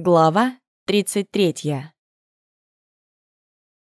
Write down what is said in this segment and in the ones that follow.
Глава 33.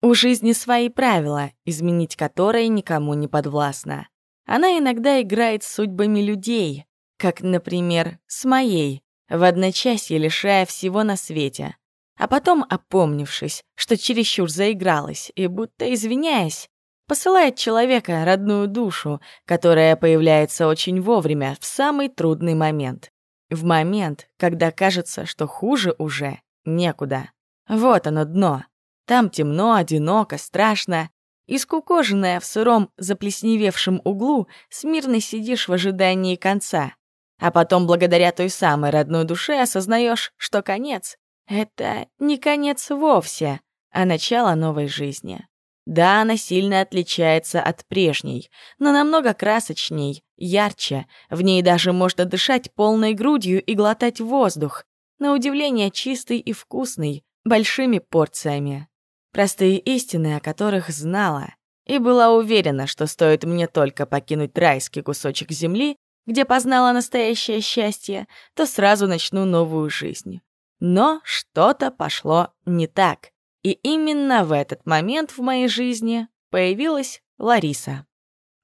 У жизни свои правила, изменить которые никому не подвластно. Она иногда играет с судьбами людей, как, например, с моей, в одночасье лишая всего на свете. А потом, опомнившись, что чересчур заигралась и будто извиняясь, посылает человека родную душу, которая появляется очень вовремя, в самый трудный момент. В момент, когда кажется, что хуже уже некуда. Вот оно дно. Там темно, одиноко, страшно. И скукоженная в сыром, заплесневевшем углу, смирно сидишь в ожидании конца. А потом, благодаря той самой родной душе, осознаешь, что конец — это не конец вовсе, а начало новой жизни. Да, она сильно отличается от прежней, но намного красочней, ярче. В ней даже можно дышать полной грудью и глотать воздух. На удивление чистый и вкусный, большими порциями. Простые истины, о которых знала. И была уверена, что стоит мне только покинуть райский кусочек земли, где познала настоящее счастье, то сразу начну новую жизнь. Но что-то пошло не так. И именно в этот момент в моей жизни появилась Лариса.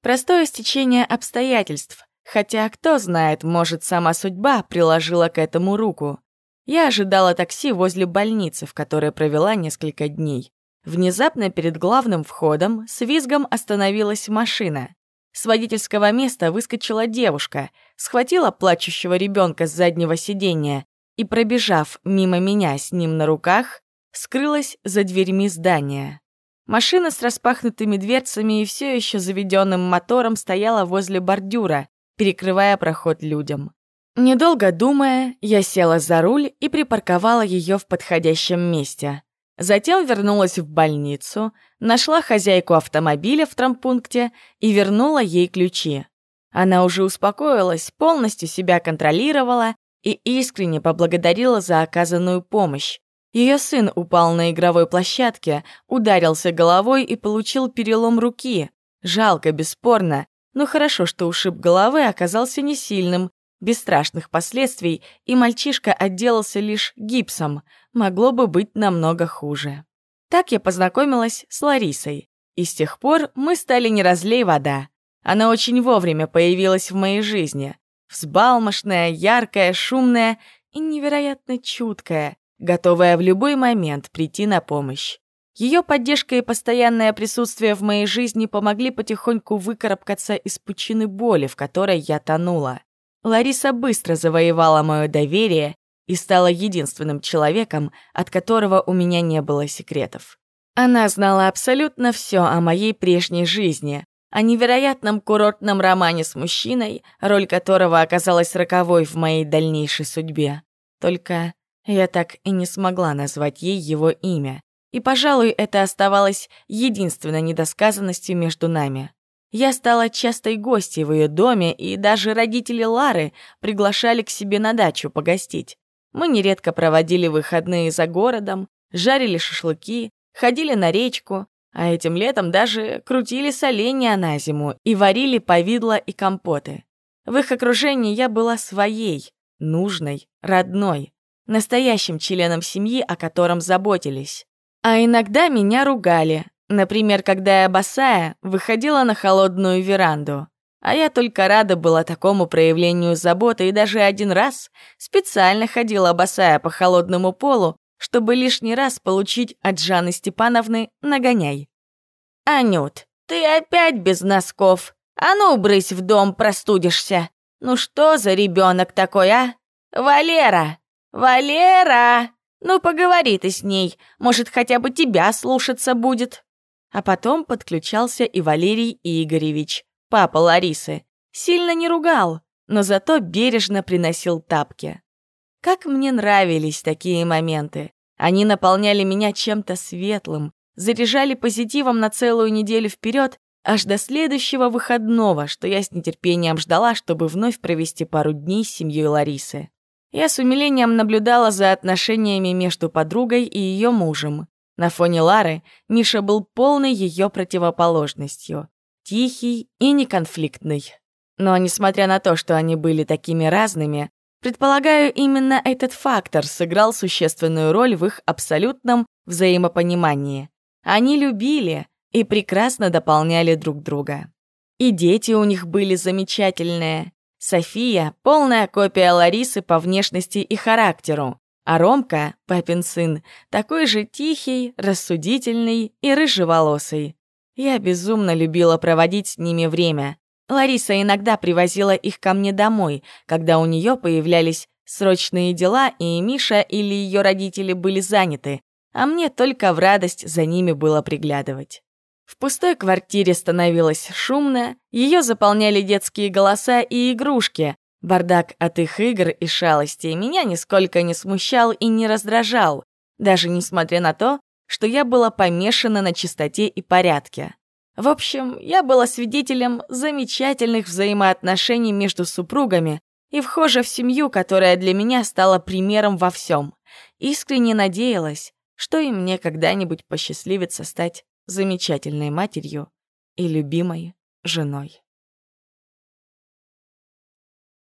Простое стечение обстоятельств, хотя, кто знает, может, сама судьба приложила к этому руку. Я ожидала такси возле больницы, в которой провела несколько дней. Внезапно перед главным входом с визгом остановилась машина. С водительского места выскочила девушка, схватила плачущего ребенка с заднего сиденья и, пробежав мимо меня с ним на руках, скрылась за дверьми здания. Машина с распахнутыми дверцами и все еще заведенным мотором стояла возле бордюра, перекрывая проход людям. Недолго думая, я села за руль и припарковала ее в подходящем месте. Затем вернулась в больницу, нашла хозяйку автомобиля в трампункте и вернула ей ключи. Она уже успокоилась, полностью себя контролировала и искренне поблагодарила за оказанную помощь. Ее сын упал на игровой площадке, ударился головой и получил перелом руки. Жалко, бесспорно, но хорошо, что ушиб головы оказался не сильным, без страшных последствий, и мальчишка отделался лишь гипсом. Могло бы быть намного хуже. Так я познакомилась с Ларисой. И с тех пор мы стали не разлей вода. Она очень вовремя появилась в моей жизни. Взбалмошная, яркая, шумная и невероятно чуткая готовая в любой момент прийти на помощь. Ее поддержка и постоянное присутствие в моей жизни помогли потихоньку выкарабкаться из пучины боли, в которой я тонула. Лариса быстро завоевала мое доверие и стала единственным человеком, от которого у меня не было секретов. Она знала абсолютно все о моей прежней жизни, о невероятном курортном романе с мужчиной, роль которого оказалась роковой в моей дальнейшей судьбе. Только я так и не смогла назвать ей его имя, и, пожалуй, это оставалось единственной недосказанностью между нами. Я стала частой гостьей в ее доме, и даже родители Лары приглашали к себе на дачу погостить. Мы нередко проводили выходные за городом, жарили шашлыки, ходили на речку, а этим летом даже крутили соленья на зиму и варили повидло и компоты. В их окружении я была своей, нужной, родной настоящим членом семьи, о котором заботились. А иногда меня ругали, например, когда я босая выходила на холодную веранду. А я только рада была такому проявлению заботы и даже один раз специально ходила босая по холодному полу, чтобы лишний раз получить от Жанны Степановны нагоняй. «Анют, ты опять без носков. А ну, брысь в дом, простудишься. Ну что за ребенок такой, а? Валера!» «Валера! Ну, поговори ты с ней, может, хотя бы тебя слушаться будет». А потом подключался и Валерий Игоревич, папа Ларисы. Сильно не ругал, но зато бережно приносил тапки. Как мне нравились такие моменты. Они наполняли меня чем-то светлым, заряжали позитивом на целую неделю вперед, аж до следующего выходного, что я с нетерпением ждала, чтобы вновь провести пару дней с семьей Ларисы. Я с умилением наблюдала за отношениями между подругой и ее мужем. На фоне Лары Миша был полной ее противоположностью. Тихий и неконфликтный. Но несмотря на то, что они были такими разными, Предполагаю, именно этот фактор сыграл существенную роль в их абсолютном взаимопонимании. Они любили и прекрасно дополняли друг друга. И дети у них были замечательные. София — полная копия Ларисы по внешности и характеру, а Ромка, папин сын, такой же тихий, рассудительный и рыжеволосый. Я безумно любила проводить с ними время. Лариса иногда привозила их ко мне домой, когда у нее появлялись срочные дела, и Миша или ее родители были заняты, а мне только в радость за ними было приглядывать. В пустой квартире становилось шумно, ее заполняли детские голоса и игрушки. Бардак от их игр и шалостей меня нисколько не смущал и не раздражал, даже несмотря на то, что я была помешана на чистоте и порядке. В общем, я была свидетелем замечательных взаимоотношений между супругами и вхожа в семью, которая для меня стала примером во всем. Искренне надеялась, что и мне когда-нибудь посчастливится стать замечательной матерью и любимой женой.